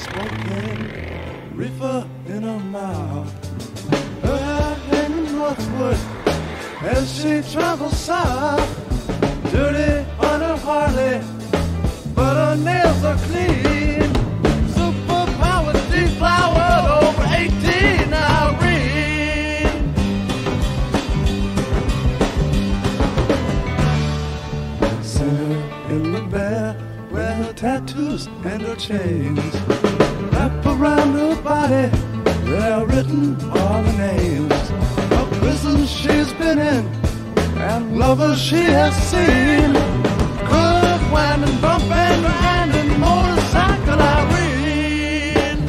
smoking reefer in her mouth. Her heading northward as she travels south. Dirty on her Harley, but her nails are clean. Superpowered, deflowered, over 18 Irene. Send in the bed where her tattoos and her chains wrap around her body. There written all the names of prisons she's been in and lovers she has seen. Curve, winding, bumping, grinding, motorcycle Irene.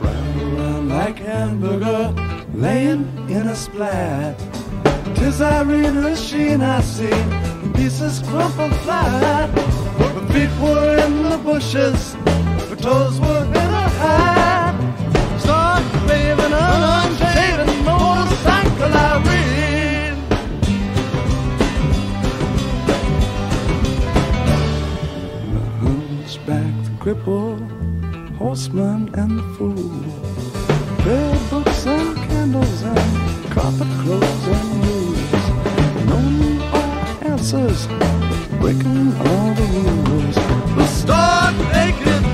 Round around like hamburger, laying in a splat. Tis Irene her sheen I see, pieces crumpled flat. Her feet were in the bushes, her toes were in her hat. Start waving an unshaven motorcycle Irene. The hunchback, the cripple, horseman and the fool. Prayer books and candles and carpet clothes and answers, breaking all the rules. We'll start making